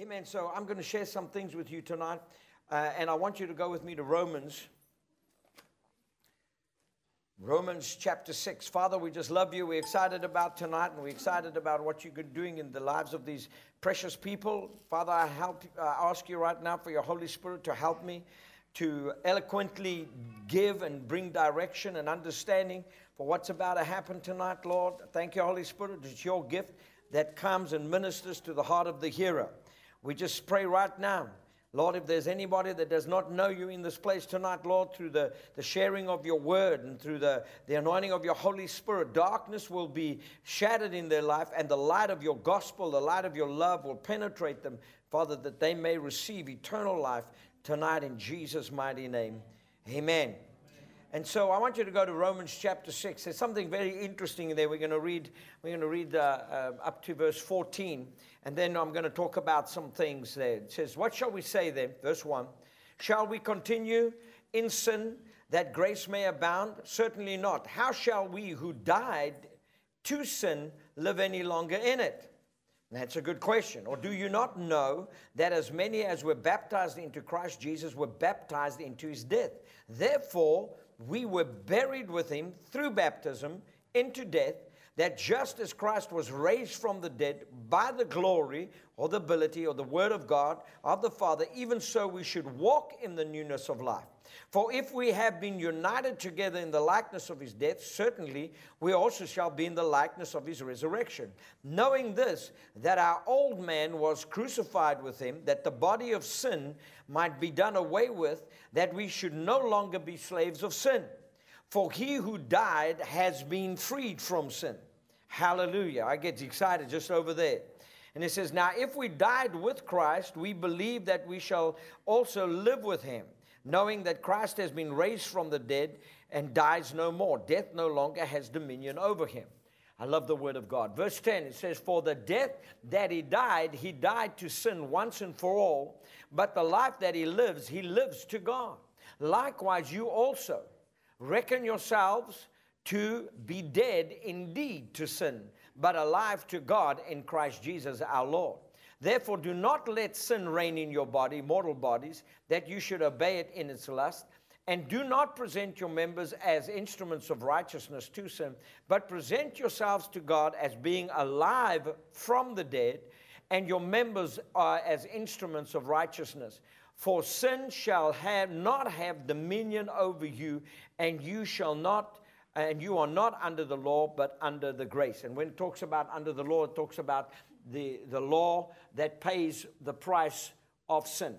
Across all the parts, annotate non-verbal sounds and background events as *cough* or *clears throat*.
Amen. So I'm going to share some things with you tonight, uh, and I want you to go with me to Romans. Romans chapter 6. Father, we just love you. We're excited about tonight, and we're excited about what you're doing in the lives of these precious people. Father, I, help, I ask you right now for your Holy Spirit to help me to eloquently give and bring direction and understanding for what's about to happen tonight, Lord. Thank you, Holy Spirit. It's your gift that comes and ministers to the heart of the hearer. We just pray right now. Lord, if there's anybody that does not know you in this place tonight, Lord, through the, the sharing of your word and through the, the anointing of your Holy Spirit, darkness will be shattered in their life, and the light of your gospel, the light of your love will penetrate them, Father, that they may receive eternal life tonight in Jesus' mighty name. Amen. And so I want you to go to Romans chapter 6. There's something very interesting there. We're going to read, we're going to read uh, uh, up to verse 14. And then I'm going to talk about some things there. It says, What shall we say then? Verse 1 Shall we continue in sin that grace may abound? Certainly not. How shall we who died to sin live any longer in it? That's a good question. Or do you not know that as many as were baptized into Christ Jesus were baptized into his death? Therefore, we were buried with him through baptism into death, that just as Christ was raised from the dead by the glory or the ability or the word of God of the Father, even so we should walk in the newness of life. For if we have been united together in the likeness of his death, certainly we also shall be in the likeness of his resurrection. Knowing this, that our old man was crucified with him, that the body of sin might be done away with, that we should no longer be slaves of sin. For he who died has been freed from sin. Hallelujah. I get excited just over there. And it says, Now if we died with Christ, we believe that we shall also live with him knowing that Christ has been raised from the dead and dies no more. Death no longer has dominion over him. I love the word of God. Verse 10, it says, For the death that he died, he died to sin once and for all, but the life that he lives, he lives to God. Likewise, you also reckon yourselves to be dead indeed to sin, but alive to God in Christ Jesus our Lord. Therefore, do not let sin reign in your body, mortal bodies, that you should obey it in its lust. And do not present your members as instruments of righteousness to sin, but present yourselves to God as being alive from the dead, and your members are as instruments of righteousness. For sin shall have not have dominion over you, and you shall not and you are not under the law, but under the grace. And when it talks about under the law, it talks about the, the law that pays the price of sin.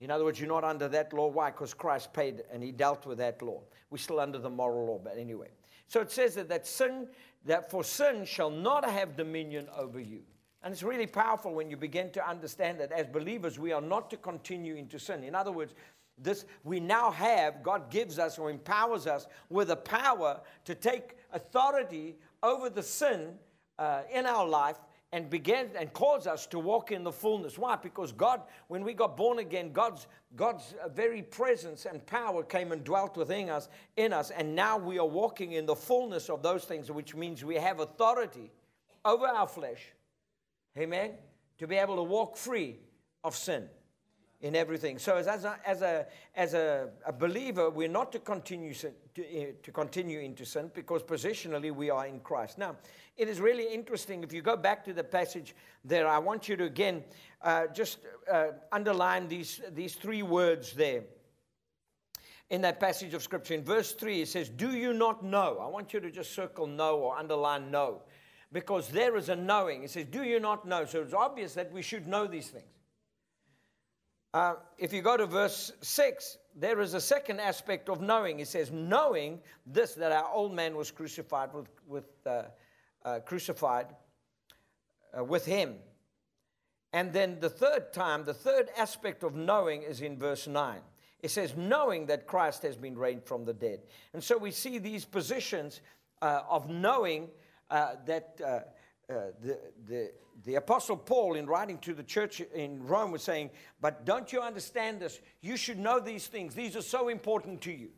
In other words, you're not under that law. Why? Because Christ paid and he dealt with that law. We're still under the moral law, but anyway. So it says that, that sin, that for sin shall not have dominion over you. And it's really powerful when you begin to understand that as believers, we are not to continue into sin. In other words, this we now have, God gives us or empowers us with the power to take authority over the sin uh, in our life and began and caused us to walk in the fullness. Why? Because God, when we got born again, God's God's uh, very presence and power came and dwelt within us, in us, and now we are walking in the fullness of those things, which means we have authority over our flesh. Amen. To be able to walk free of sin in everything. So, as, a, as, a, as a, a believer, we're not to continue, to, eh, to continue into sin because positionally we are in Christ. Now, it is really interesting. If you go back to the passage there, I want you to again uh, just uh, underline these, these three words there. In that passage of scripture, in verse 3, it says, Do you not know? I want you to just circle know or underline know because there is a knowing. It says, Do you not know? So it's obvious that we should know these things. Uh, if you go to verse 6, there is a second aspect of knowing. It says, knowing this, that our old man was crucified with, with uh, uh, crucified uh, with him. And then the third time, the third aspect of knowing is in verse 9. It says, knowing that Christ has been raised from the dead. And so we see these positions uh, of knowing that uh, the, the, the Apostle Paul, in writing to the church in Rome, was saying, But don't you understand this? You should know these things. These are so important to you.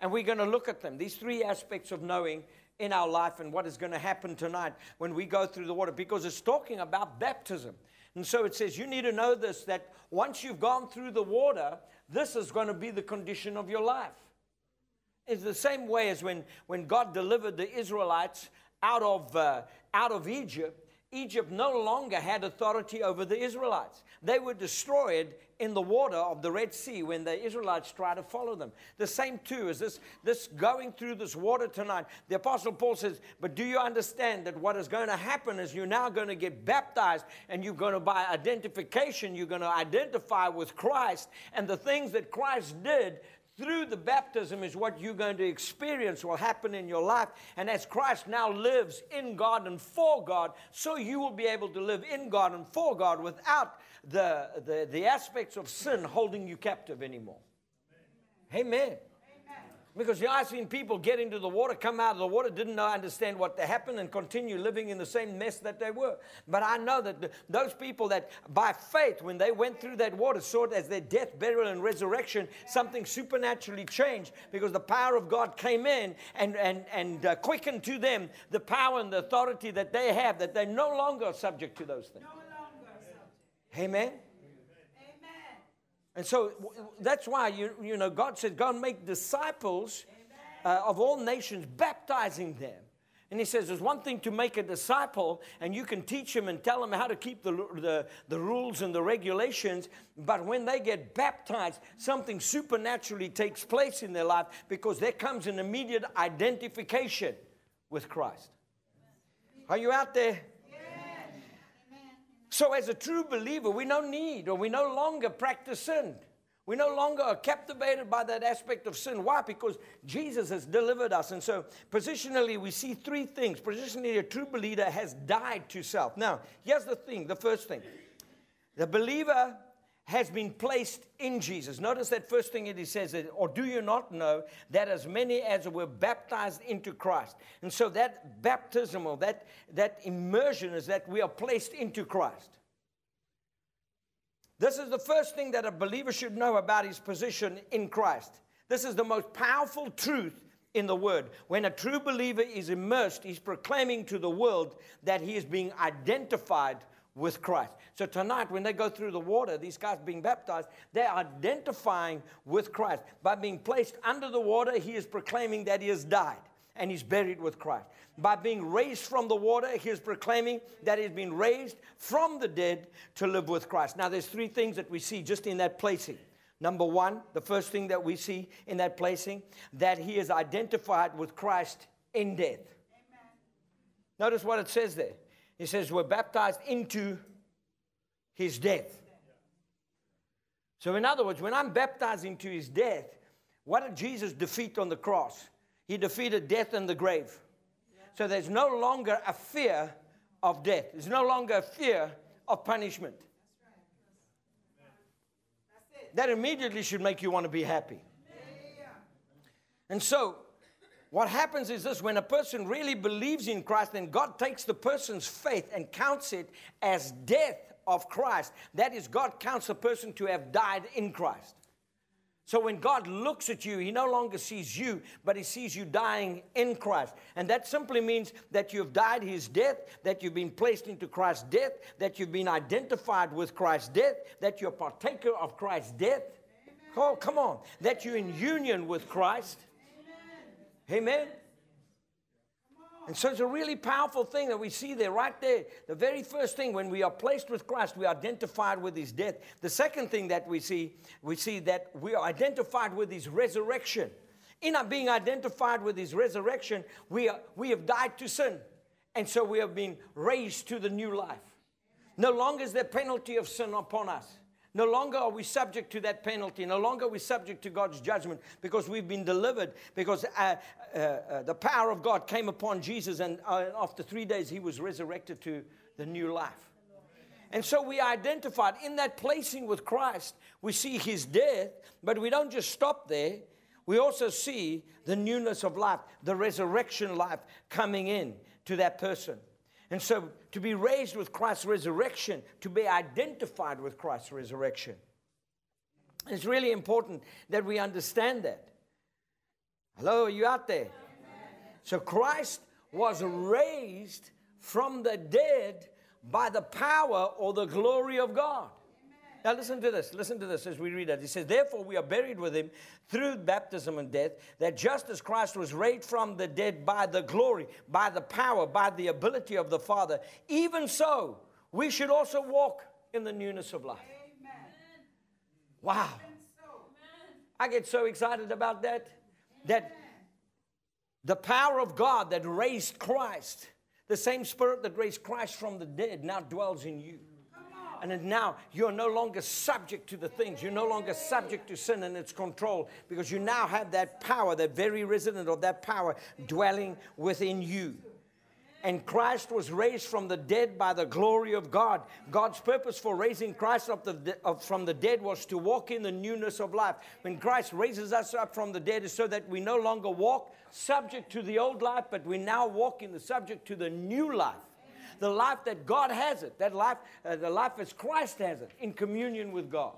And we're going to look at them, these three aspects of knowing in our life and what is going to happen tonight when we go through the water, because it's talking about baptism. And so it says, you need to know this that once you've gone through the water, this is going to be the condition of your life. It's the same way as when, when God delivered the Israelites out of, uh, out of Egypt. Egypt no longer had authority over the Israelites. They were destroyed in the water of the Red Sea when the Israelites tried to follow them. The same too is this, this going through this water tonight. The Apostle Paul says, But do you understand that what is going to happen is you're now going to get baptized and you're going to, by identification, you're going to identify with Christ and the things that Christ did through the baptism is what you're going to experience will happen in your life. And as Christ now lives in God and for God, so you will be able to live in God and for God without the, the, the aspects of sin holding you captive anymore. Amen. Amen. Because you know, I've seen people get into the water, come out of the water, didn't know, understand what happened, and continue living in the same mess that they were. But I know that the, those people that, by faith, when they went through that water, saw it as their death, burial, and resurrection, something supernaturally changed because the power of God came in and, and, and uh, quickened to them the power and the authority that they have, that they're no longer subject to those things. No Amen. And so that's why you, you know God said, "Go and make disciples uh, of all nations, baptizing them." And he says, There's one thing to make a disciple, and you can teach them and tell them how to keep the, the, the, rules and the regulations. But when they get baptized, something supernaturally takes place in their life because there comes an immediate identification with Christ. Are you out there? So, as a true believer, we no need or we no longer practice sin. We no longer are captivated by that aspect of sin. Why? Because Jesus has delivered us. And so, positionally, we see three things. Positionally, a true believer has died to self. Now, here's the thing the first thing the believer has been placed in Jesus. Notice that first thing it says, or do you not know that as many as were baptized into Christ? And so that baptism or that, that immersion is that we are placed into Christ. This is the first thing that a believer should know about his position in Christ. This is the most powerful truth in the word. When a true believer is immersed, he's proclaiming to the world that he is being identified with Christ. So tonight, when they go through the water, these guys being baptized, they're identifying with Christ. By being placed under the water, he is proclaiming that he has died and he's buried with Christ. By being raised from the water, he is proclaiming that he's been raised from the dead to live with Christ. Now, there's three things that we see just in that placing. Number one, the first thing that we see in that placing, that he is identified with Christ in death. Amen. Notice what it says there. He says, We're baptized into his death. So, in other words, when I'm baptized into his death, what did Jesus defeat on the cross? He defeated death and the grave. So, there's no longer a fear of death, there's no longer a fear of punishment. That immediately should make you want to be happy. And so, what happens is this when a person really believes in Christ, then God takes the person's faith and counts it as death of Christ. That is, God counts a person to have died in Christ. So when God looks at you, He no longer sees you, but He sees you dying in Christ. And that simply means that you've died His death, that you've been placed into Christ's death, that you've been identified with Christ's death, that you're partaker of Christ's death. Amen. Oh, come on. That you're in union with Christ. Amen. And so it's a really powerful thing that we see there, right there. The very first thing, when we are placed with Christ, we are identified with his death. The second thing that we see, we see that we are identified with his resurrection. In our being identified with his resurrection, we, are, we have died to sin. And so we have been raised to the new life. No longer is there penalty of sin upon us. No longer are we subject to that penalty. No longer are we subject to God's judgment because we've been delivered. Because uh, uh, uh, the power of God came upon Jesus, and uh, after three days, he was resurrected to the new life. And so we identified in that placing with Christ, we see his death, but we don't just stop there. We also see the newness of life, the resurrection life coming in to that person. And so to be raised with Christ's resurrection, to be identified with Christ's resurrection. It's really important that we understand that. Hello, are you out there? So Christ was raised from the dead by the power or the glory of God. Now, listen to this. Listen to this as we read it. He says, Therefore, we are buried with him through baptism and death, that just as Christ was raised from the dead by the glory, by the power, by the ability of the Father, even so, we should also walk in the newness of life. Amen. Wow. I get so excited about that. That the power of God that raised Christ, the same spirit that raised Christ from the dead, now dwells in you. And now you're no longer subject to the things. You're no longer subject to sin and its control because you now have that power, that very resident of that power dwelling within you. And Christ was raised from the dead by the glory of God. God's purpose for raising Christ up the, from the dead was to walk in the newness of life. When Christ raises us up from the dead, is so that we no longer walk subject to the old life, but we now walk in the subject to the new life the life that God has it, that life, uh, the life as Christ has it, in communion with God.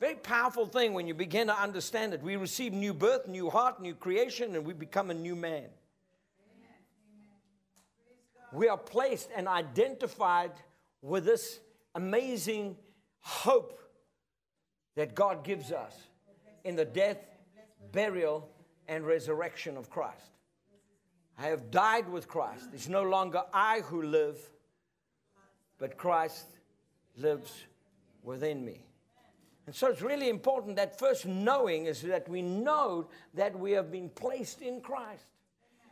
Very powerful thing when you begin to understand it. We receive new birth, new heart, new creation, and we become a new man. We are placed and identified with this amazing hope that God gives us in the death, burial, and resurrection of Christ. I have died with Christ. It's no longer I who live, but Christ lives within me. And so it's really important that first knowing is that we know that we have been placed in Christ.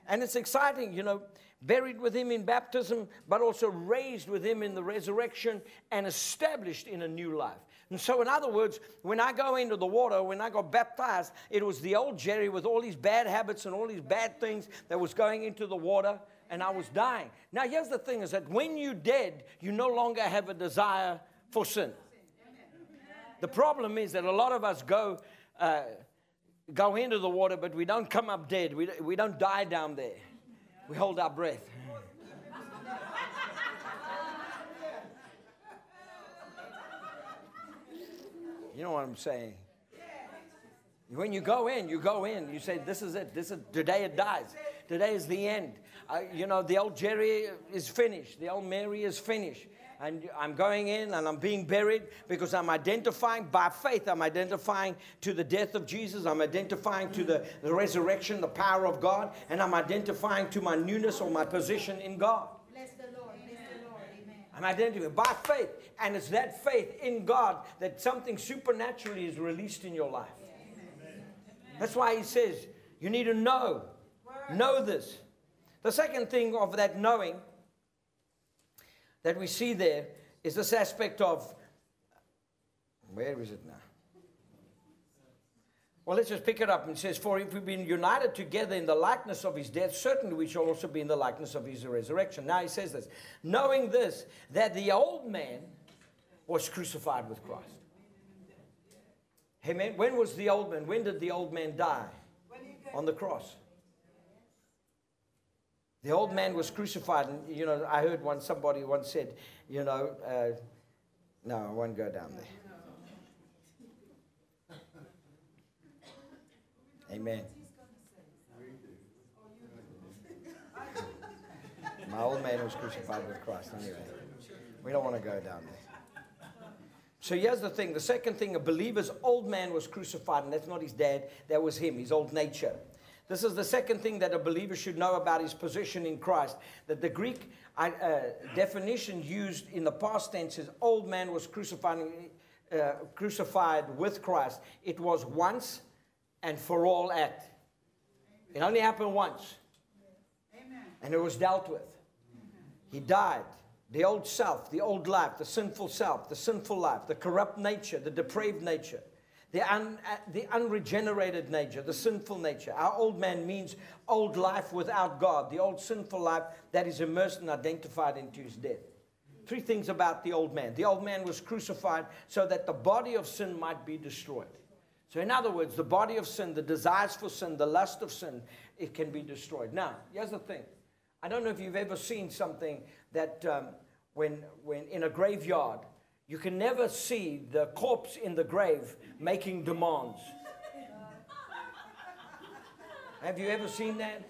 And it's exciting, you know, buried with him in baptism, but also raised with him in the resurrection and established in a new life. And so, in other words, when I go into the water, when I got baptized, it was the old Jerry with all these bad habits and all these bad things that was going into the water, and I was dying. Now, here's the thing is that when you're dead, you no longer have a desire for sin. The problem is that a lot of us go, uh, go into the water, but we don't come up dead. We, we don't die down there. We hold our breath. You know what I'm saying? When you go in, you go in. You say, "This is it. This is today. It dies. Today is the end." Uh, you know, the old Jerry is finished. The old Mary is finished. And I'm going in and I'm being buried because I'm identifying by faith. I'm identifying to the death of Jesus. I'm identifying to the, the resurrection, the power of God. And I'm identifying to my newness or my position in God. I'm identifying by faith. And it's that faith in God that something supernaturally is released in your life. That's why he says, you need to know. Know this. The second thing of that knowing that we see there is this aspect of where is it now? Well, let's just pick it up and says, For if we've been united together in the likeness of his death, certainly we shall also be in the likeness of his resurrection. Now he says this knowing this, that the old man was crucified with Christ. Amen. When was the old man? When did the old man die? On the cross. The old man was crucified, and you know, I heard one somebody once said, you know, uh, no, I won't go down there. Amen. My old man was crucified with Christ anyway. We don't want to go down there. So here's the thing. The second thing, a believer's old man was crucified, and that's not his dad, that was him, his old nature. This is the second thing that a believer should know about his position in Christ. That the Greek uh, definition used in the past tense is old man was crucified, uh, crucified with Christ. It was once and for all act. It only happened once. And it was dealt with. He died. The old self, the old life, the sinful self, the sinful life, the corrupt nature, the depraved nature, the, un, uh, the unregenerated nature, the sinful nature. Our old man means old life without God, the old sinful life that is immersed and identified into his death. Three things about the old man. The old man was crucified so that the body of sin might be destroyed. So, in other words, the body of sin, the desires for sin, the lust of sin, it can be destroyed. Now, here's the thing. I don't know if you've ever seen something that um, when, when in a graveyard, you can never see the corpse in the grave making demands. Have you ever seen that?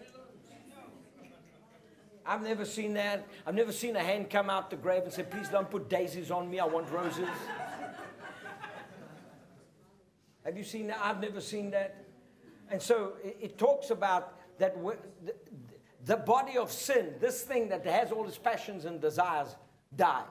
I've never seen that. I've never seen a hand come out the grave and say, Please don't put daisies on me. I want roses. Have you seen that? I've never seen that. And so it, it talks about that the, the body of sin, this thing that has all its passions and desires, died.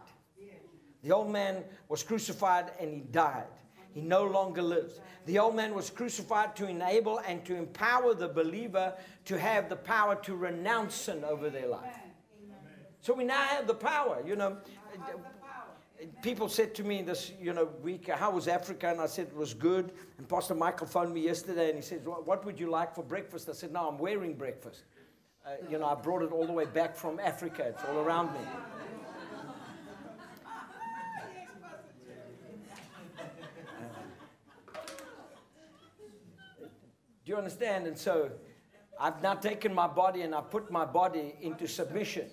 The old man was crucified and he died. He no longer lives. The old man was crucified to enable and to empower the believer to have the power to renounce sin over their life. So we now have the power. You know, people said to me this, you know, week, how was Africa? And I said it was good. And Pastor Michael phoned me yesterday and he said, what would you like for breakfast? I said, no, I'm wearing breakfast. Uh, you know, I brought it all the way back from Africa. It's all around me. Do you understand? And so I've now taken my body and I've put my body into submission.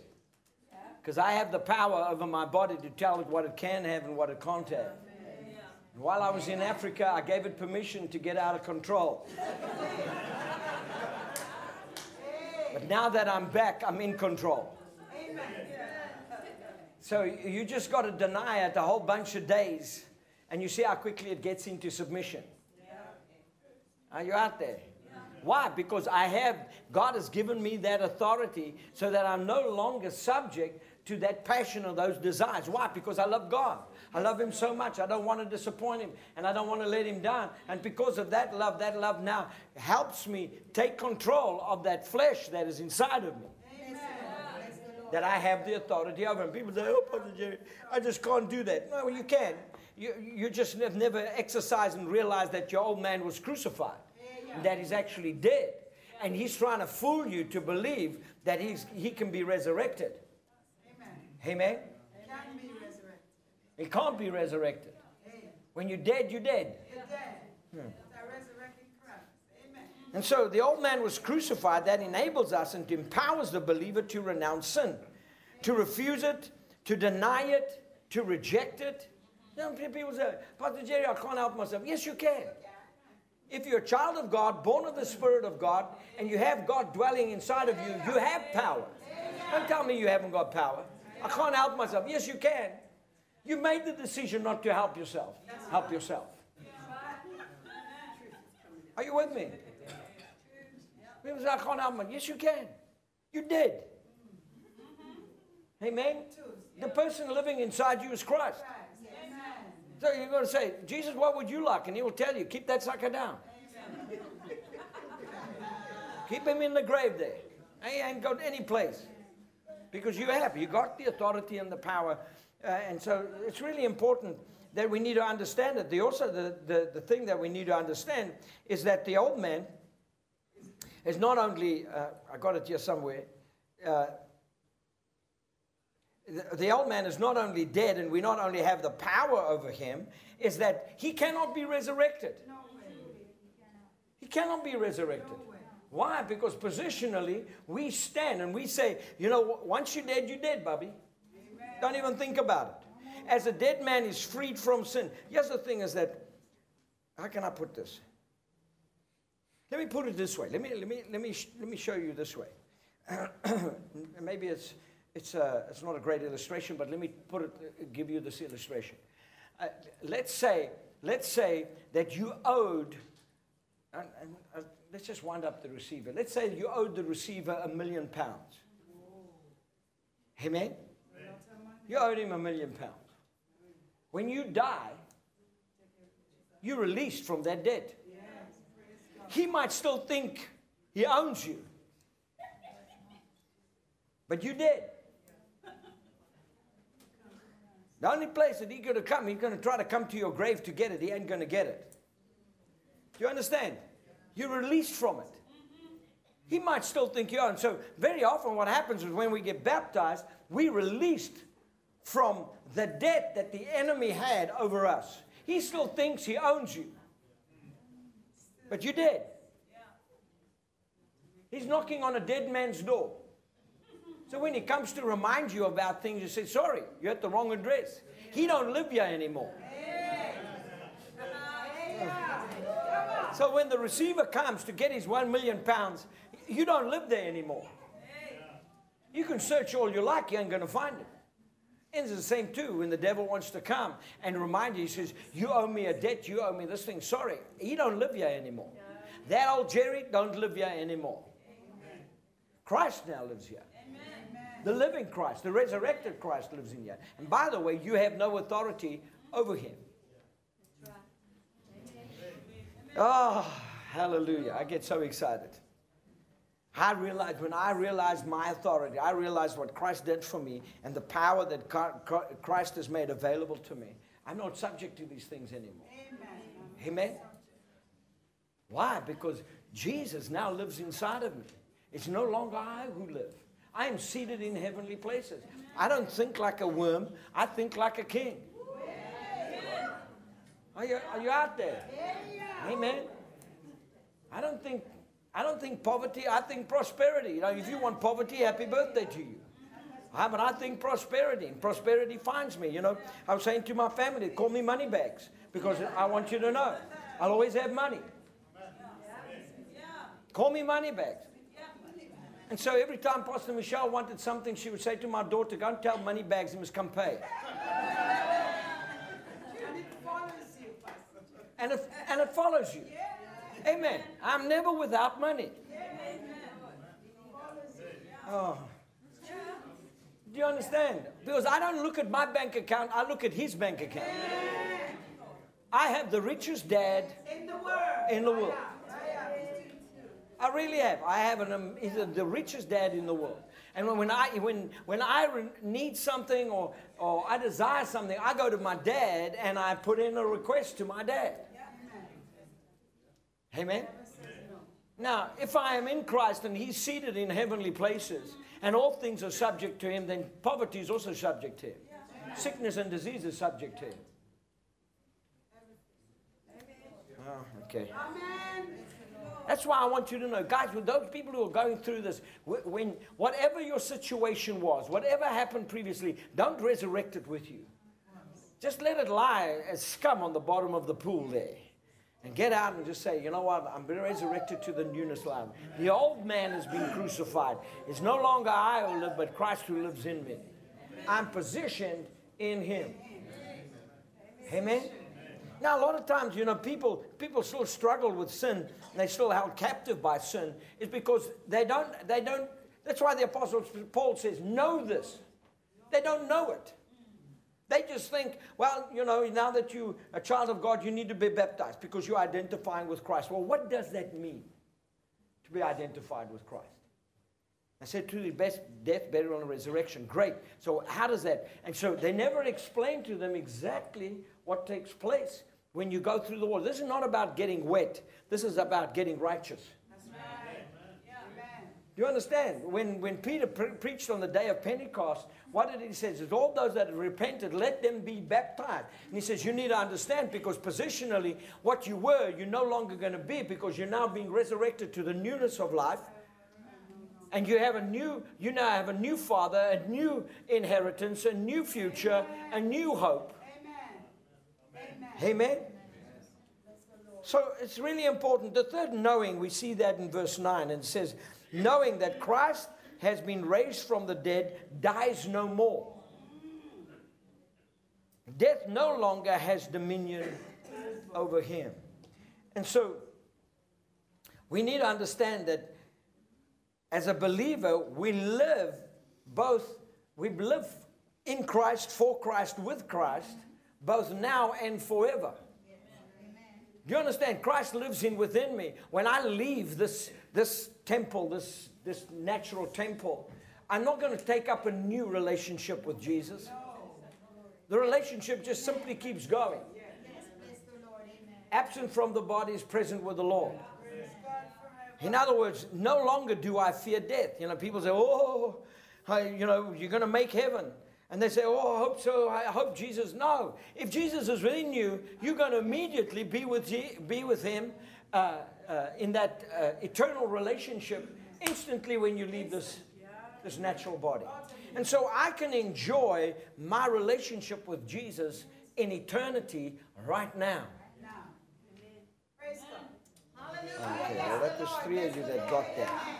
Because I have the power over my body to tell it what it can have and what it can't have. And while I was in Africa, I gave it permission to get out of control. But now that I'm back, I'm in control. So you just got to deny it a whole bunch of days, and you see how quickly it gets into submission. Are you out there? Why? Because I have, God has given me that authority so that I'm no longer subject to that passion or those desires. Why? Because I love God. I love Him so much. I don't want to disappoint Him and I don't want to let Him down. And because of that love, that love now helps me take control of that flesh that is inside of me. Amen. That I have the authority over. And people say, oh, Pastor Jerry, I just can't do that. No, you can. You, you just have never exercised and realized that your old man was crucified, and that he's actually dead. And he's trying to fool you to believe that he's, he can be resurrected. Amen? It can't be resurrected. When you're dead, you're dead. Hmm. And so the old man was crucified. That enables us and empowers the believer to renounce sin, to refuse it, to deny it, to reject it. Some people say, Pastor Jerry, I can't help myself. Yes, you can. If you're a child of God, born of the Spirit of God, and you have God dwelling inside of you, you have power. Don't tell me you haven't got power. I can't help myself. Yes, you can. You made the decision not to help yourself. Help yourself. Are you with me? People say, I can't help myself. Yes, you can. You did. Amen? The person living inside you is Christ. So you're going to say, Jesus, what would you like? And he will tell you, keep that sucker down. keep him in the grave there. He ain't going any place because you have. You got the authority and the power. Uh, and so it's really important that we need to understand it. The, also, the, the, the thing that we need to understand is that the old man is not only, uh, I got it here somewhere, uh, the, the old man is not only dead and we not only have the power over him, is that he cannot be resurrected. No he cannot be resurrected. Why? Because positionally, we stand and we say, you know, once you're dead, you're dead, Bobby. Amen. Don't even think about it. As a dead man is freed from sin. Here's the thing is that, how can I put this? Let me put it this way. Let me, let me, let me, let me show you this way. *clears throat* Maybe it's, it's, a, uh, it's not a great illustration, but let me put it, give you this illustration. Uh, let's say, let's say that you owed, and, and, uh, let's just wind up the receiver. Let's say you owed the receiver a million pounds. Amen? You owed him a million pounds. When you die, you're released from that debt. He might still think he owns you, but you did. The only place that he's going to come, he's going to try to come to your grave to get it. He ain't going to get it. Do you understand? You're released from it. He might still think you are. And so, very often, what happens is when we get baptized, we released from the debt that the enemy had over us. He still thinks he owns you. But you did. He's knocking on a dead man's door. So when he comes to remind you about things, you say, sorry, you're at the wrong address. He don't live here anymore. So when the receiver comes to get his one million pounds, you don't live there anymore. You can search all you like, you ain't going to find it. And it's the same too when the devil wants to come and remind you, he says, You owe me a debt, you owe me this thing. Sorry, he don't live here anymore. That old Jerry don't live here anymore. Christ now lives here. The living Christ, the resurrected Christ lives in you. And by the way, you have no authority over him. Oh, hallelujah. I get so excited. I realized when I realized my authority, I realized what Christ did for me and the power that Christ has made available to me. I'm not subject to these things anymore. Amen. Amen. Why? Because Jesus now lives inside of me. It's no longer I who live. I am seated in heavenly places. I don't think like a worm, I think like a king. Are you, are you out there? Amen. I don't think I don't think poverty, I think prosperity. You know, if you want poverty, happy birthday to you. I, but I think prosperity, and prosperity finds me. You know, I was saying to my family, call me money bags because I want you to know I'll always have money. Call me money bags. And so every time Pastor Michelle wanted something, she would say to my daughter, Go and tell money bags he must come pay. and, it, and it follows you. Amen. I'm never without money. Oh. Do you understand? Because I don't look at my bank account, I look at his bank account. I have the richest dad in the world. In the world. I really have. I have an, um, he's the richest dad in the world. And when I, when, when I need something or, or I desire something, I go to my dad and I put in a request to my dad. Amen? Now, if I am in Christ and He's seated in heavenly places and all things are subject to Him, then poverty is also subject to Him. Sickness and disease is subject to Him. Oh, okay. That's why I want you to know, guys, with those people who are going through this, when whatever your situation was, whatever happened previously, don't resurrect it with you. Just let it lie as scum on the bottom of the pool there. And get out and just say, you know what? I'm been resurrected to the newness life. The old man has been crucified. It's no longer I who live, but Christ who lives in me. I'm positioned in Him. Amen. Now, a lot of times, you know, people people still struggle with sin. They still held captive by sin. Is because they don't they don't. That's why the apostle Paul says, "Know this." They don't know it. They just think, well, you know, now that you're a child of God, you need to be baptized because you're identifying with Christ. Well, what does that mean to be identified with Christ? I said to the best death, burial, and resurrection. Great. So, how does that? And so, they never explain to them exactly what takes place when you go through the water. This is not about getting wet, this is about getting righteous. Do you understand? When, when Peter pre- preached on the day of Pentecost, what did he say? He says, All those that have repented, let them be baptized. And he says, You need to understand because positionally, what you were, you're no longer going to be because you're now being resurrected to the newness of life. And you have a new, you now have a new father, a new inheritance, a new future, a new hope. Amen. Amen. So it's really important. The third knowing, we see that in verse 9, and it says, knowing that Christ has been raised from the dead, dies no more. Death no longer has dominion over him. And so we need to understand that as a believer, we live both, we live in Christ, for Christ, with Christ, both now and forever. Do you understand? Christ lives in within me. When I leave this, this temple, this, this natural temple, I'm not going to take up a new relationship with Jesus. The relationship just simply keeps going. Absent from the body is present with the Lord. In other words, no longer do I fear death. You know, people say, oh, you know, you're going to make heaven. And they say, Oh, I hope so. I hope Jesus. No. If Jesus is within you, you're going to immediately be with, be with Him uh, uh, in that uh, eternal relationship instantly when you leave this, this natural body. And so I can enjoy my relationship with Jesus in eternity right now. Okay, well, that was three of you that got that.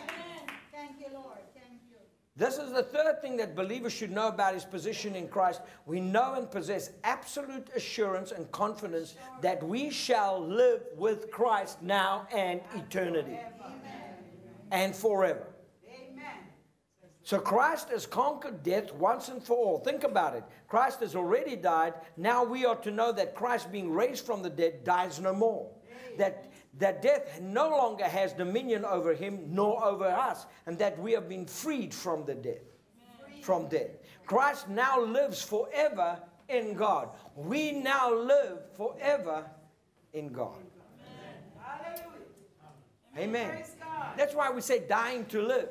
This is the third thing that believers should know about his position in Christ. We know and possess absolute assurance and confidence that we shall live with Christ now and eternity and forever. So Christ has conquered death once and for all. Think about it. Christ has already died. Now we are to know that Christ, being raised from the dead, dies no more. That that death no longer has dominion over him nor over us, and that we have been freed from the death. From death. Christ now lives forever in God. We now live forever in God. Amen. Amen. That's why we say dying to live.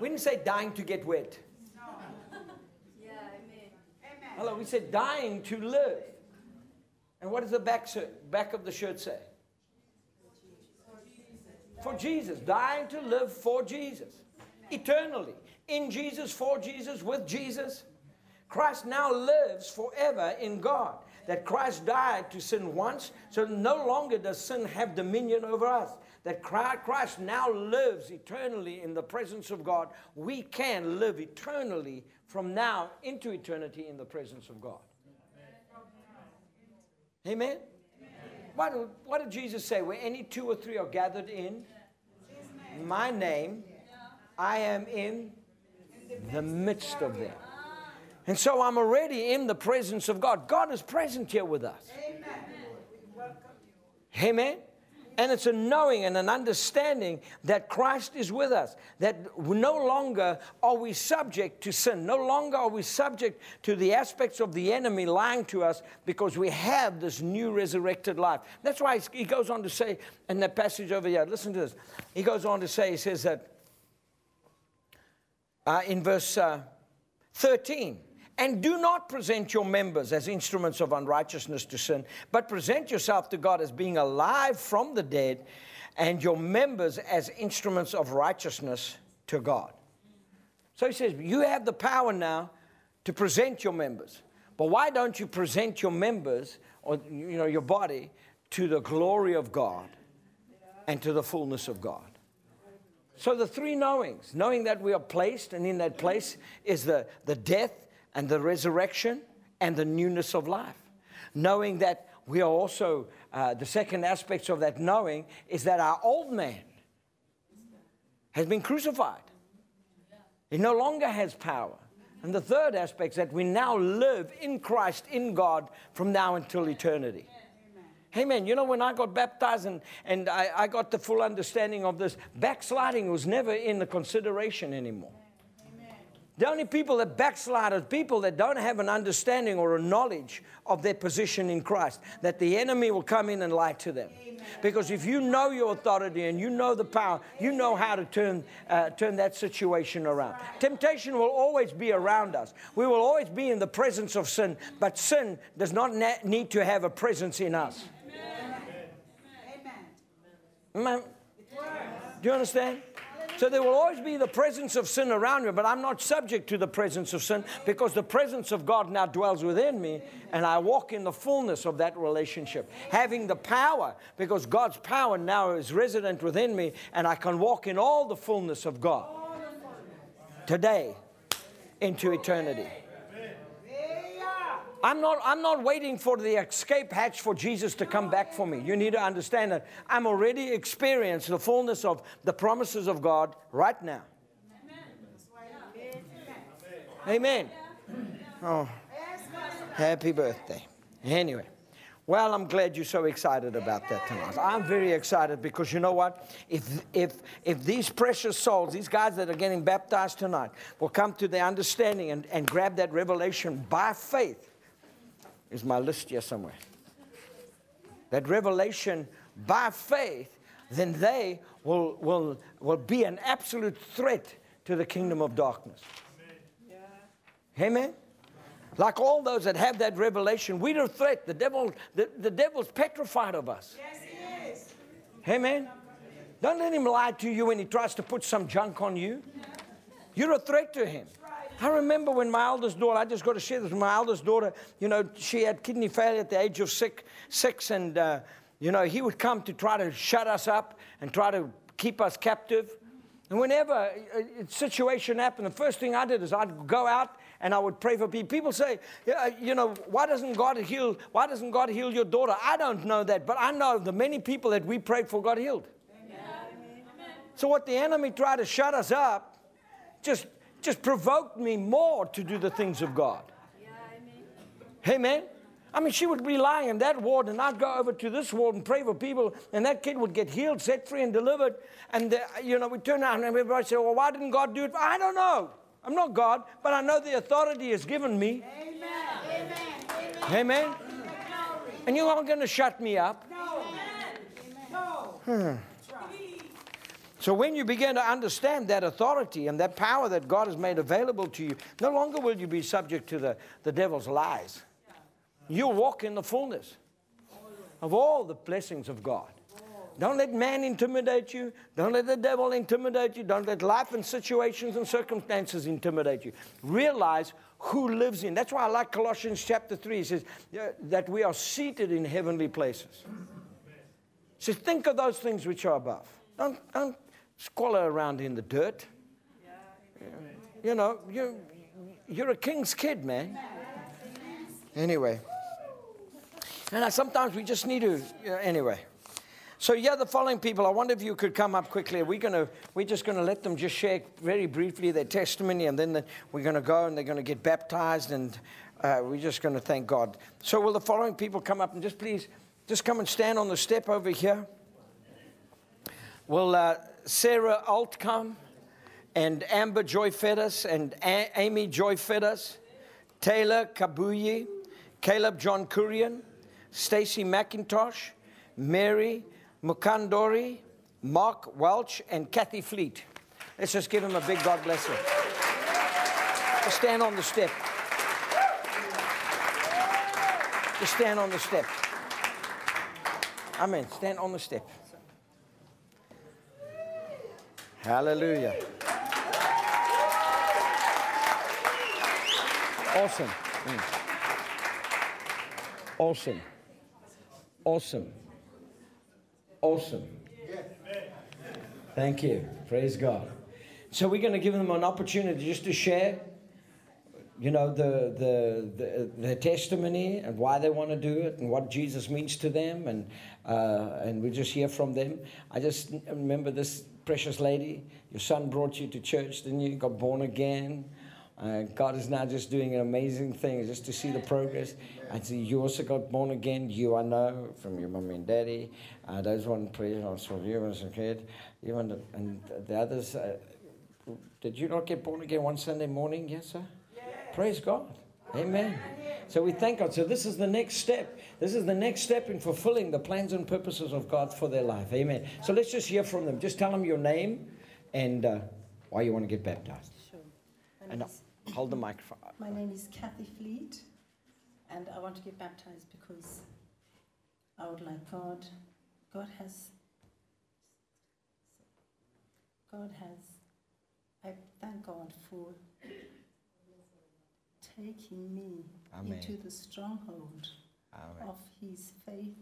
We didn't say dying to get wet. Yeah, amen. Hello, we said dying to live. And what does the back, back of the shirt say? For Jesus, dying to live for Jesus, eternally, in Jesus, for Jesus, with Jesus. Christ now lives forever in God. That Christ died to sin once, so no longer does sin have dominion over us. That Christ now lives eternally in the presence of God. We can live eternally from now into eternity in the presence of God. Amen? What, what did Jesus say? Where any two or three are gathered in my name, I am in the midst of them. And so I'm already in the presence of God. God is present here with us. Amen. And it's a knowing and an understanding that Christ is with us. That no longer are we subject to sin. No longer are we subject to the aspects of the enemy lying to us because we have this new resurrected life. That's why he goes on to say in that passage over here, listen to this. He goes on to say, he says that uh, in verse uh, 13, and do not present your members as instruments of unrighteousness to sin, but present yourself to God as being alive from the dead, and your members as instruments of righteousness to God. So he says, You have the power now to present your members. But why don't you present your members or you know your body to the glory of God and to the fullness of God? So the three knowings, knowing that we are placed and in that place is the, the death, and the resurrection and the newness of life. Knowing that we are also, uh, the second aspect of that knowing is that our old man has been crucified. He no longer has power. And the third aspect is that we now live in Christ, in God, from now until eternity. Amen. You know, when I got baptized and, and I, I got the full understanding of this, backsliding was never in the consideration anymore. The only people that backslide are people that don't have an understanding or a knowledge of their position in Christ, that the enemy will come in and lie to them. Amen. Because if you know your authority and you know the power, you know how to turn, uh, turn that situation around. Temptation will always be around us. We will always be in the presence of sin, but sin does not na- need to have a presence in us. Amen. Amen. Do you understand? So there will always be the presence of sin around me, but I'm not subject to the presence of sin because the presence of God now dwells within me and I walk in the fullness of that relationship. Having the power because God's power now is resident within me and I can walk in all the fullness of God today into eternity. I'm not, I'm not waiting for the escape hatch for Jesus to come back for me. You need to understand that I'm already experiencing the fullness of the promises of God right now. Amen. Oh, happy birthday. Anyway. Well, I'm glad you're so excited about that tonight. I'm very excited because you know what? If, if, if these precious souls, these guys that are getting baptized tonight, will come to the understanding and, and grab that revelation by faith, is my list here somewhere. That revelation by faith, then they will, will, will be an absolute threat to the kingdom of darkness. Amen. Amen? Like all those that have that revelation, we're a threat. The devil, the, the devil's petrified of us. Yes, he is. Amen. Don't let him lie to you when he tries to put some junk on you. You're a threat to him. I remember when my eldest daughter, I just got to share this with my eldest daughter, you know, she had kidney failure at the age of six, six and, uh, you know, he would come to try to shut us up and try to keep us captive. And whenever a, a situation happened, the first thing I did is I'd go out and I would pray for people. People say, yeah, you know, why doesn't God heal? Why doesn't God heal your daughter? I don't know that, but I know the many people that we prayed for got healed. Amen. So what the enemy tried to shut us up, just just provoked me more to do the things of God. Yeah, amen. I mean, she would be lying in that ward, and I'd go over to this ward and pray for people, and that kid would get healed, set free, and delivered. And, uh, you know, we turn around and everybody say, Well, why didn't God do it? I don't know. I'm not God, but I know the authority is given me. Amen. Amen. Amen. And you aren't going to shut me up. No. No. Hmm. So when you begin to understand that authority and that power that God has made available to you, no longer will you be subject to the, the devil's lies. You'll walk in the fullness of all the blessings of God. Don't let man intimidate you. Don't let the devil intimidate you. Don't let life and situations and circumstances intimidate you. Realize who lives in. That's why I like Colossians chapter 3. It says that we are seated in heavenly places. So think of those things which are above. Don't, don't squalor around in the dirt. You know, you, you're a king's kid, man. Anyway. And I, sometimes we just need to, anyway. So yeah, the following people, I wonder if you could come up quickly. We're gonna, we're just gonna let them just share very briefly their testimony, and then the, we're gonna go and they're gonna get baptized, and uh, we're just gonna thank God. So will the following people come up and just please, just come and stand on the step over here. Will uh, Sarah Alt come, and Amber Joy Feddas, and A- Amy Joy Feddas, Taylor Kabuyi, Caleb John Kurian, Stacy McIntosh, Mary Mukandori, Mark Welch, and Kathy Fleet. Let's just give them a big God bless you. Just stand on the step. Just stand on the step. Amen. Stand on the step. Hallelujah. Awesome. Mm. Awesome. Awesome. Awesome. Thank you. Praise God. So we're going to give them an opportunity just to share, you know, the, the, the, the testimony and why they want to do it and what Jesus means to them. And, uh, and we just hear from them. I just remember this precious lady. Your son brought you to church, didn't you? Got born again. Uh, God is now just doing an amazing thing just to see the progress. I see you also got born again. You, I know, from your mommy and daddy. Uh, those one prayer also you as a kid. You and the, and the others. Uh, did you not get born again one Sunday morning? Yes, sir? Yes. Praise God. Amen. So we thank God. So this is the next step. This is the next step in fulfilling the plans and purposes of God for their life. Amen. So let's just hear from them. Just tell them your name and uh, why you want to get baptized. Sure. And hold the microphone. My name is Kathy Fleet and I want to get baptized because I would like God. God has. God has. I thank God for taking me Amen. into the stronghold Amen. of His faith,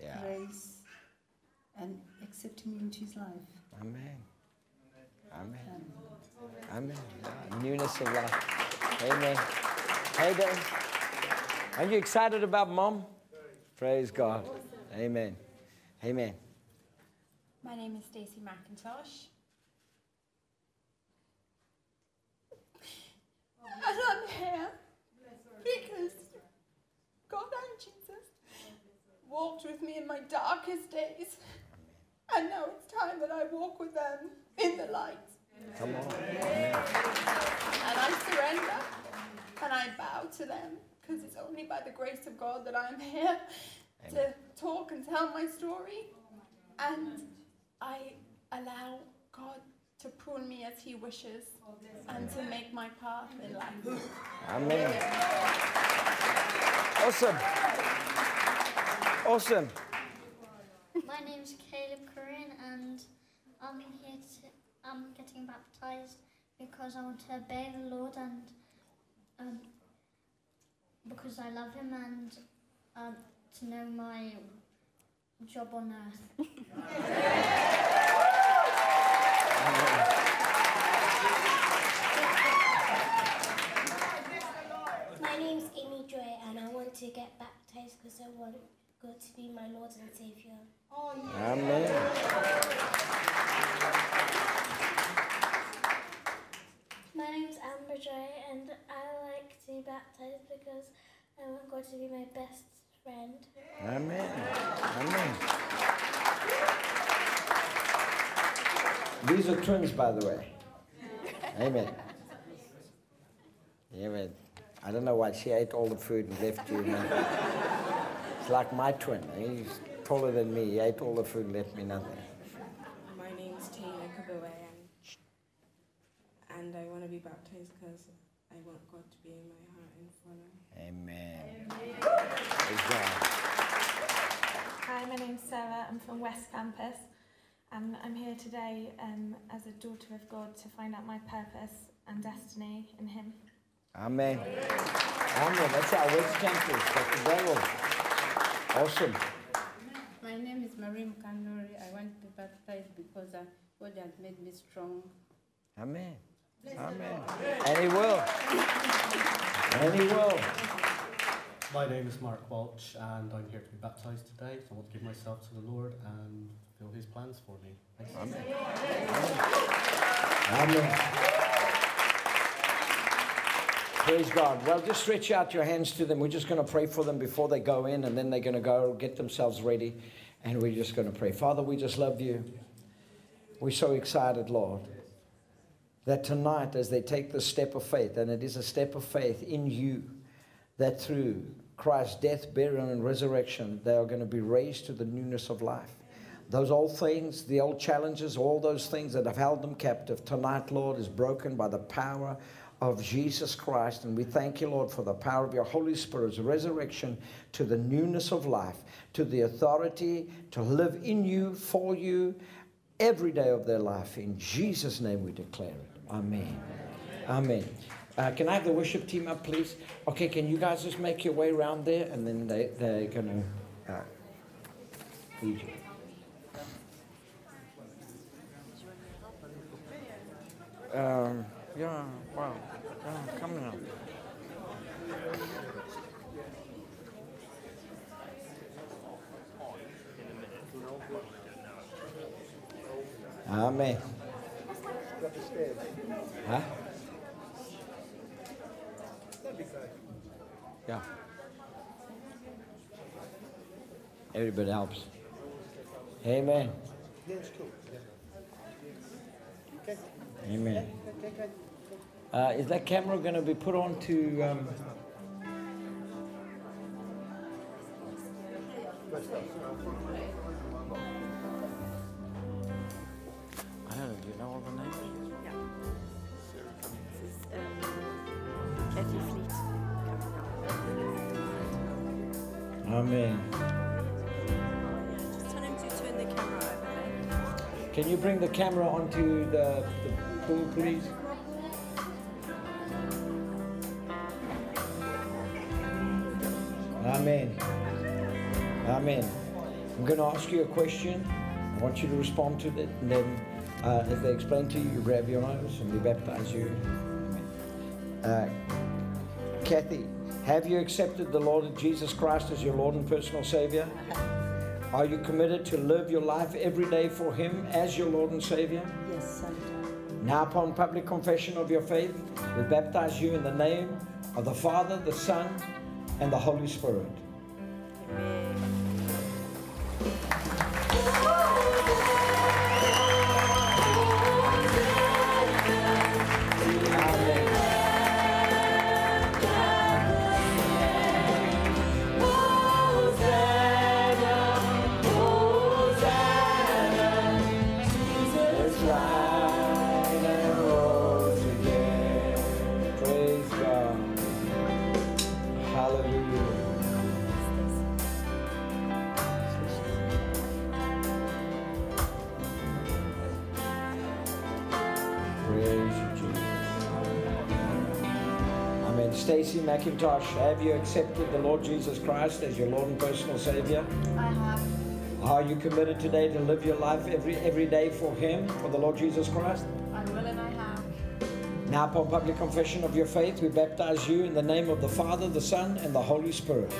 yeah. grace, and accepting me into His life. Amen. Amen. Amen. Amen. Newness of life. Amen. Hey, Dave. Are you excited about mom? Praise God. Amen. Amen. My name is Stacey McIntosh. I'm here because God and Jesus walked with me in my darkest days. And now it's time that I walk with them in the light. Come on. And I surrender and I bow to them because it's only by the grace of God that I'm here Amen. to talk and tell my story. And I allow God to prune me as He wishes and to make my path in life. Amen. Awesome. Awesome. My name is Caleb Kurian, and I'm here to, I'm getting baptized because I want to obey the Lord and um, because I love him and um, to know my job on earth. *laughs* to get baptized because I want God to be my Lord and Savior. Oh, yeah. Amen. My name's Amber Joy, and I like to be baptized because I want God to be my best friend. Amen. Amen. These are twins, by the way. *laughs* Amen. Amen. I don't know why she ate all the food and left you. It's like my twin. He's taller than me. He ate all the food and left me nothing. My name's Tina Kabuwe, and, and I want to be baptized because I want God to be in my heart and follow. Amen. Amen. Hi, my name's Sarah. I'm from West Campus, and I'm here today um, as a daughter of God to find out my purpose and destiny in Him. Amen. Amen. That's our West Campus, Dr. Darrell. Awesome. My name is Marie Mkanuri. I want to be baptized because uh, God has made me strong. Amen. Amen. And He will. And He will. My name is Mark Walsh, and I'm here to be baptized today. So I want to give myself to the Lord and fulfill His plans for me. Amen. Amen. Praise God. Well, just stretch out your hands to them. We're just going to pray for them before they go in, and then they're going to go get themselves ready. And we're just going to pray. Father, we just love you. We're so excited, Lord, that tonight, as they take the step of faith, and it is a step of faith in you, that through Christ's death, burial, and resurrection, they are going to be raised to the newness of life. Those old things, the old challenges, all those things that have held them captive, tonight, Lord, is broken by the power of Jesus Christ. And we thank you, Lord, for the power of your Holy Spirit's resurrection to the newness of life, to the authority to live in you, for you, every day of their life. In Jesus' name we declare it. Amen. Amen. Uh, can I have the worship team up, please? Okay, can you guys just make your way around there and then they, they're going to uh, lead you. Um, yeah, wow. Yeah, coming up. Amen. Huh? Yeah. Everybody helps. Amen. Amen. Uh, is that camera going to be put on to? Um... I don't know. Do you know all the names? Yeah. This is um, Kathy Fleet. Amen. Just tell him to turn the camera over there. Can you bring the camera onto the, the pool, please? Amen. Amen. I'm going to ask you a question. I want you to respond to it, and then, uh, as they explain to you, you grab your nose and we baptize you. Uh, Kathy, have you accepted the Lord Jesus Christ as your Lord and personal Savior? Are you committed to live your life every day for Him as your Lord and Savior? Yes, I do. Now, upon public confession of your faith, we baptize you in the name of the Father, the Son, and the Holy Spirit. Jesus Stacy McIntosh, have you accepted the Lord Jesus Christ as your Lord and personal Savior? I have. Are you committed today to live your life every every day for Him, for the Lord Jesus Christ? I will and I have. Now, upon public confession of your faith, we baptize you in the name of the Father, the Son, and the Holy Spirit.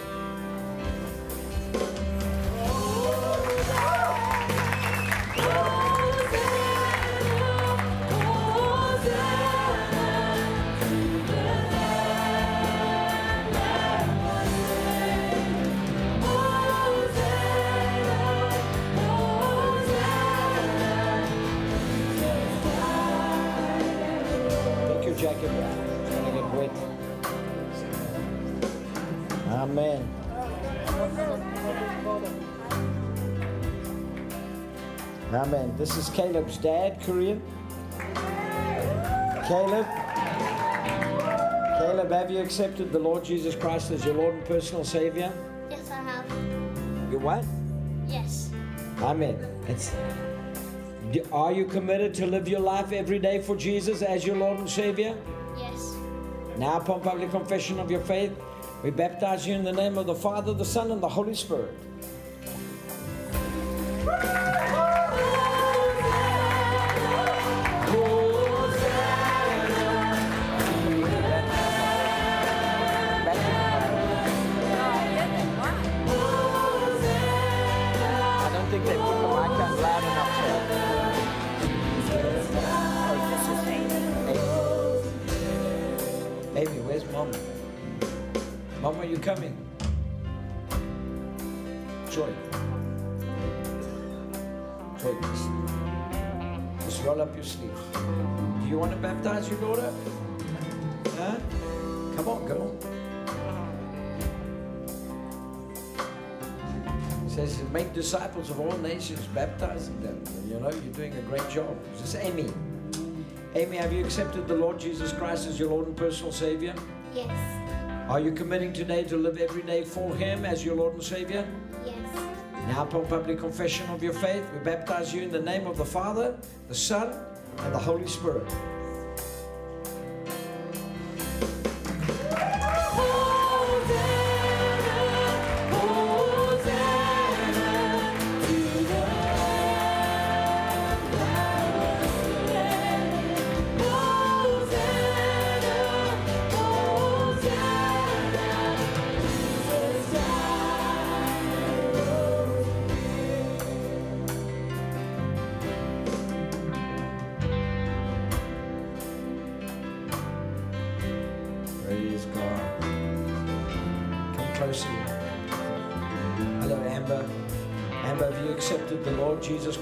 Amen. This is Caleb's dad, Korean. Caleb. Caleb, have you accepted the Lord Jesus Christ as your Lord and personal Savior? Yes, I have. You what? Yes. Amen. It's, are you committed to live your life every day for Jesus as your Lord and Savior? Yes. Now, upon public confession of your faith, we baptize you in the name of the Father, the Son, and the Holy Spirit. Baptizing them. You know, you're doing a great job. This is Amy. Amy, have you accepted the Lord Jesus Christ as your Lord and personal Savior? Yes. Are you committing today to live every day for Him as your Lord and Savior? Yes. Now, upon public confession of your faith, we baptize you in the name of the Father, the Son, and the Holy Spirit.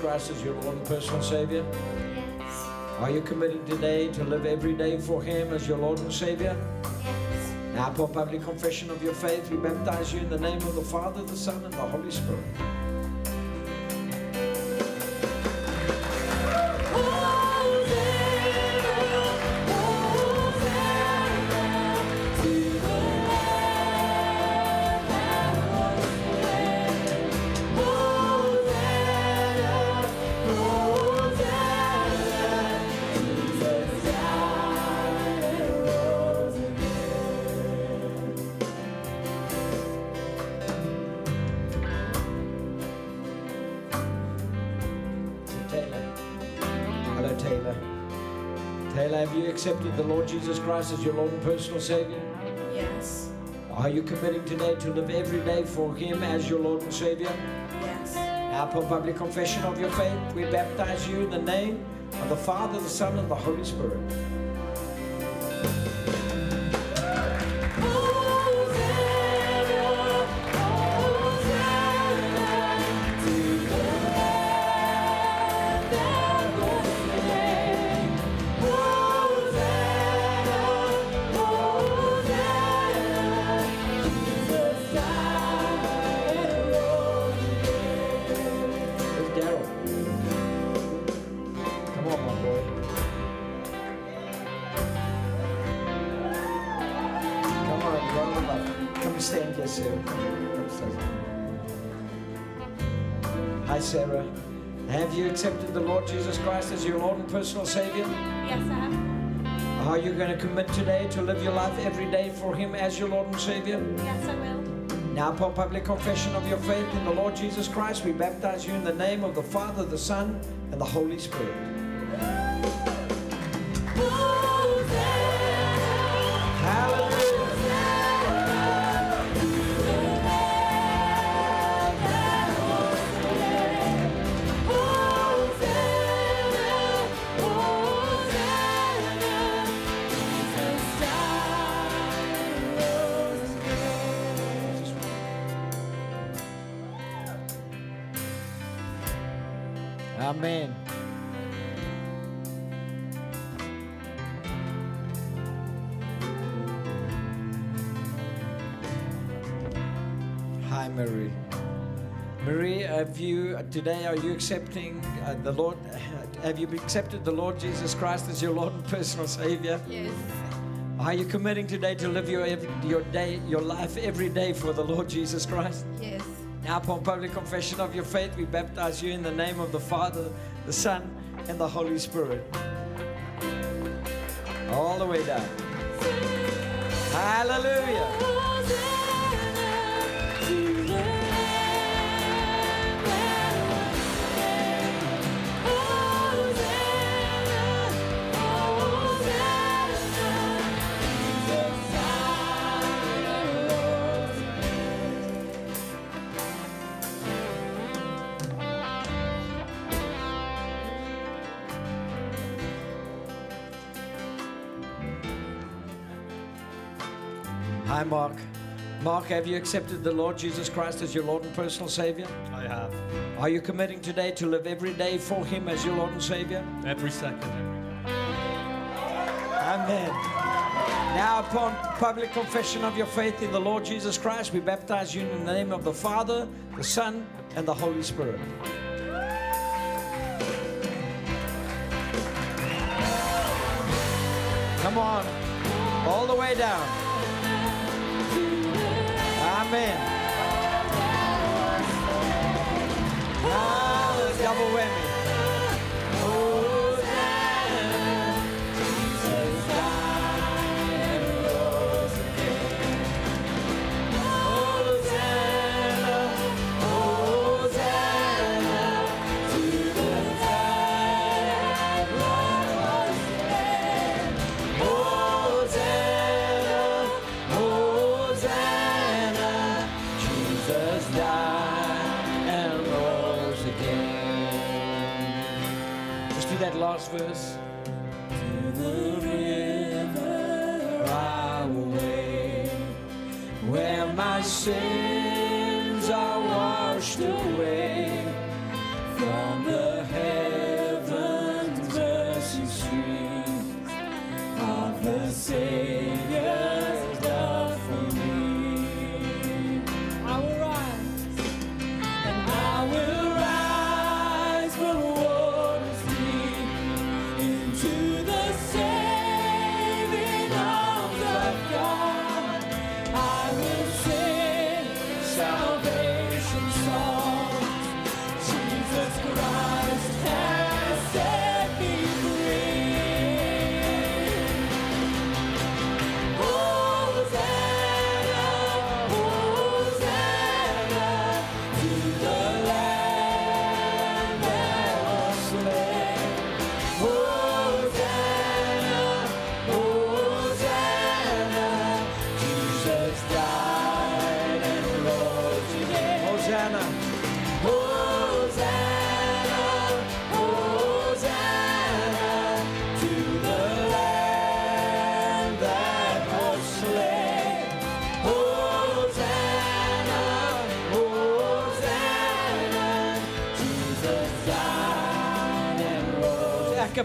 Christ as your Lord and personal Savior? Yes. Are you committing today to live every day for Him as your Lord and Savior? Yes. Now, upon public confession of your faith, we baptize you in the name of the Father, the Son, and the Holy Spirit. Christ as your Lord and personal Savior? Yes. Are you committing today to live every day for Him as your Lord and Savior? Yes. Now, upon public confession of your faith, we baptize you in the name of the Father, the Son, and the Holy Spirit. As your Lord and personal Savior? Yes, I have. Are you going to commit today to live your life every day for Him as your Lord and Savior? Yes, I will. Now, upon public confession of your faith in the Lord Jesus Christ, we baptize you in the name of the Father, the Son, and the Holy Spirit. Today? Are you accepting uh, the Lord? Have you accepted the Lord Jesus Christ as your Lord and personal Savior? Yes. Are you committing today to live your your day, your life every day for the Lord Jesus Christ? Yes. Now, upon public confession of your faith, we baptize you in the name of the Father, the Son, and the Holy Spirit. All the way down. Hallelujah. Hi, Mark. Mark, have you accepted the Lord Jesus Christ as your Lord and personal Savior? I have. Are you committing today to live every day for Him as your Lord and Savior? Every second, every day. Amen. Now, upon public confession of your faith in the Lord Jesus Christ, we baptize you in the name of the Father, the Son, and the Holy Spirit. Come on, all the way down. Amen. Ah, double whammy. Do that last verse. To the river I will wade, where my sins are washed away from the heavens mercy streams of the Savior's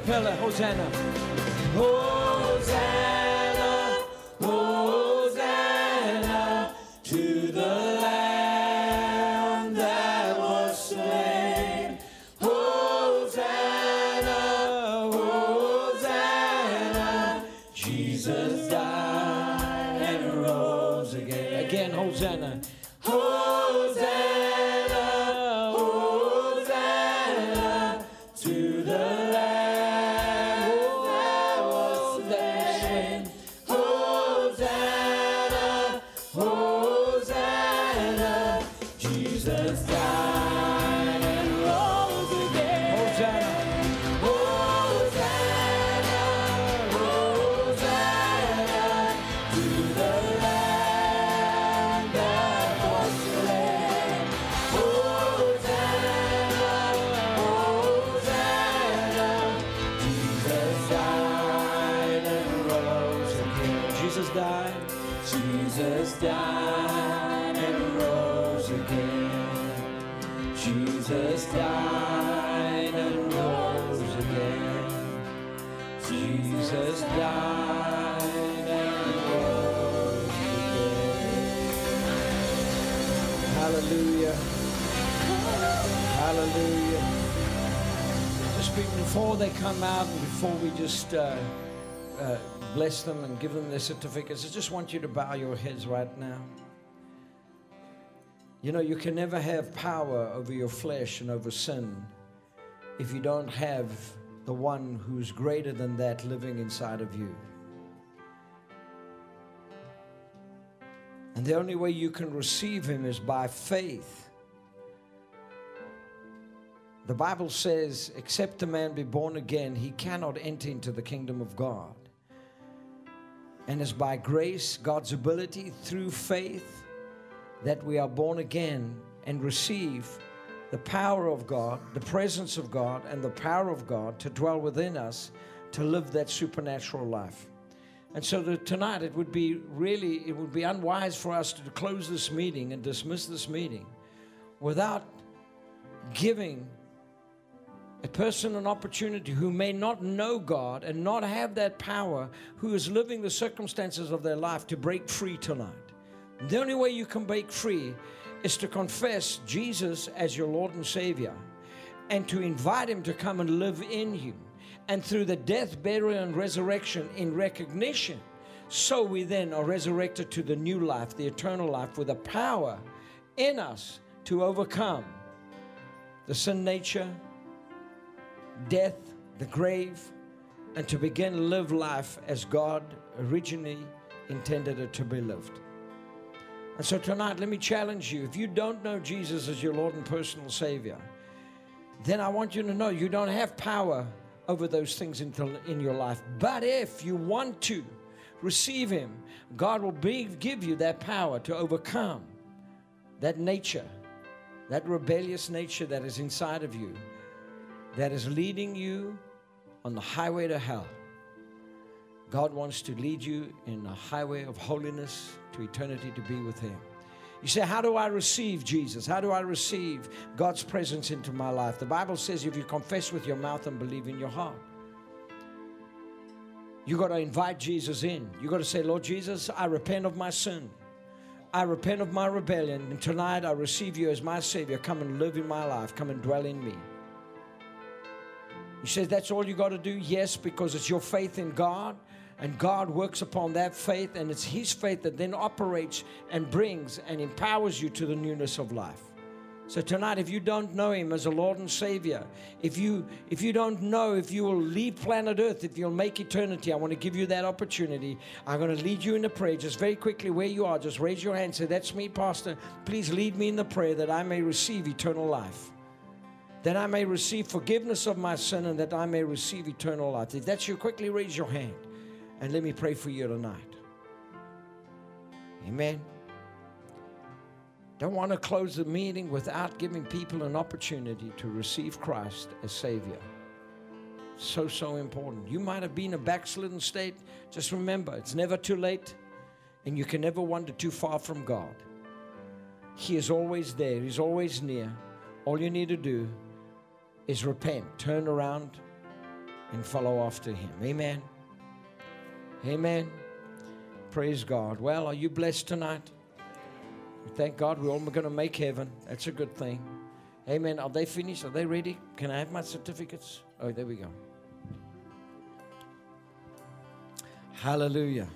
cappella, Hosanna. Hosanna, Hosanna to the Lamb that was slain. Hosanna, Hosanna, Jesus died and rose again. Again, Hosanna. Hosanna, before they come out and before we just uh, uh, bless them and give them their certificates, I just want you to bow your heads right now. You know, you can never have power over your flesh and over sin if you don't have the one who's greater than that living inside of you. And the only way you can receive him is by faith. The Bible says, except a man be born again, he cannot enter into the kingdom of God. And it's by grace, God's ability, through faith, that we are born again and receive the power of God, the presence of God, and the power of God to dwell within us to live that supernatural life. And so tonight it would be really, it would be unwise for us to close this meeting and dismiss this meeting without giving a person an opportunity who may not know God and not have that power, who is living the circumstances of their life to break free tonight. The only way you can break free is to confess Jesus as your Lord and Savior and to invite Him to come and live in you. And through the death, burial, and resurrection in recognition, so we then are resurrected to the new life, the eternal life, with a power in us to overcome the sin nature, death, the grave, and to begin live life as God originally intended it to be lived. And so tonight, let me challenge you. If you don't know Jesus as your Lord and personal Savior, then I want you to know you don't have power over those things in, in your life. But if you want to receive Him, God will be, give you that power to overcome that nature, that rebellious nature that is inside of you, that is leading you on the highway to hell. God wants to lead you in a highway of holiness to eternity to be with Him. You say, How do I receive Jesus? How do I receive God's presence into my life? The Bible says if you confess with your mouth and believe in your heart, you got to invite Jesus in. You got to say, Lord Jesus, I repent of my sin. I repent of my rebellion. And tonight I receive you as my Savior. Come and live in my life. Come and dwell in me. He says, That's all you got to do? Yes, because it's your faith in God and God works upon that faith, and it's His faith that then operates and brings and empowers you to the newness of life. So tonight, if you don't know Him as a Lord and Savior, if you if you don't know if you will leave planet Earth, if you'll make eternity, I want to give you that opportunity. I'm going to lead you in the prayer. Just very quickly, where you are, just raise your hand. Say, "That's me, Pastor. Please lead me in the prayer that I may receive eternal life." That I may receive forgiveness of my sin and that I may receive eternal life. If that's you, quickly raise your hand. And let me pray for you tonight. Amen. Don't want to close the meeting without giving people an opportunity to receive Christ as Savior. So, so important. You might have been a backslidden state. Just remember, it's never too late, and you can never wander too far from God. He is always there, He's always near. All you need to do is repent, turn around, and follow after Him. Amen. Amen. Praise God. Well, are you blessed tonight? Thank God we're all going to make heaven. That's a good thing. Amen. Are they finished? Are they ready? Can I have my certificates? Oh, there we go. Hallelujah.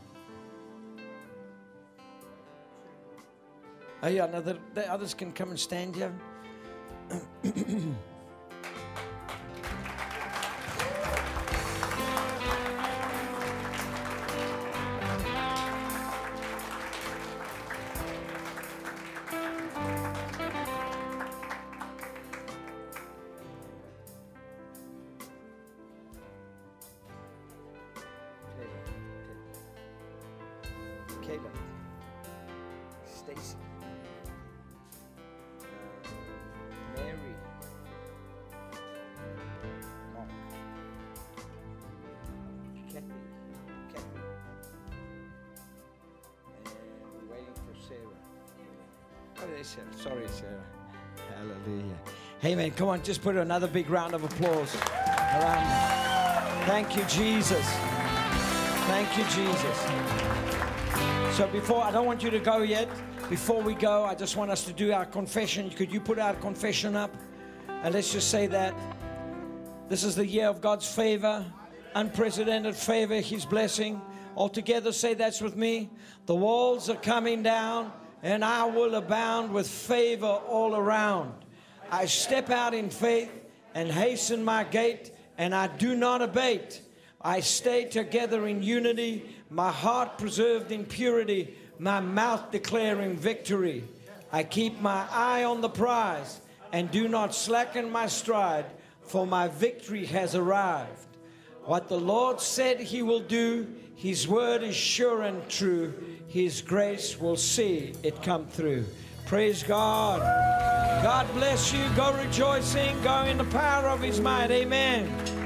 Oh, yeah, now the, the others can come and stand here. *clears throat* Sorry, Sarah. Hallelujah. Hey, man, Come on, just put another big round of applause around. Thank you, Jesus. Thank you, Jesus. So before, I don't want you to go yet. Before we go, I just want us to do our confession. Could you put our confession up? And let's just say that this is the year of God's favor, unprecedented favor, His blessing. All together, say that's with me. The walls are coming down and I will abound with favor all around. I step out in faith and hasten my gait, and I do not abate. I stay together in unity, my heart preserved in purity, my mouth declaring victory. I keep my eye on the prize and do not slacken my stride, for my victory has arrived. What the Lord said he will do, his word is sure and true. His grace will see it come through. Praise God. God bless you. Go rejoicing. Go in the power of his might. Amen.